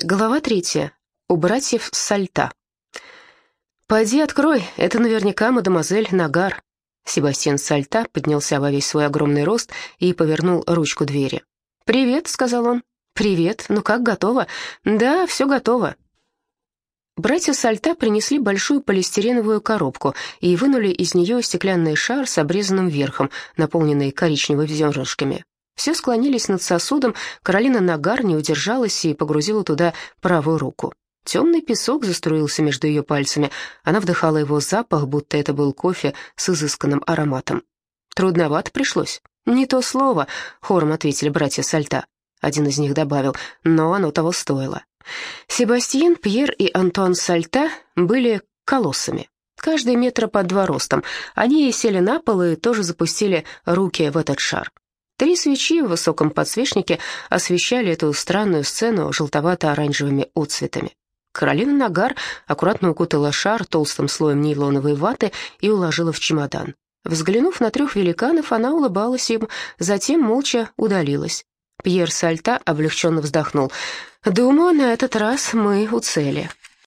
Глава третья. У братьев Сальта. «Пойди открой, это наверняка мадемуазель Нагар». Себастьян Сальта поднялся во весь свой огромный рост и повернул ручку двери. «Привет», — сказал он. «Привет, ну как, готово?» «Да, все готово». Братья Сальта принесли большую полиэтиленовую коробку и вынули из нее стеклянный шар с обрезанным верхом, наполненный коричневыми зернышками. Все склонились над сосудом, Каролина Нагар не удержалась и погрузила туда правую руку. Темный песок заструился между ее пальцами. Она вдыхала его запах, будто это был кофе с изысканным ароматом. «Трудновато пришлось». «Не то слово», — хором ответили братья Сальта. Один из них добавил, но оно того стоило. Себастьян, Пьер и Антуан Сальта были колоссами. Каждый метра под два ростом. Они сели на пол и тоже запустили руки в этот шар. Три свечи в высоком подсвечнике освещали эту странную сцену желтовато-оранжевыми отцветами. Каролина Нагар аккуратно укутала шар толстым слоем нейлоновой ваты и уложила в чемодан. Взглянув на трех великанов, она улыбалась им, затем молча удалилась. Пьер Сальта облегченно вздохнул. «Думаю, на этот раз мы у цели».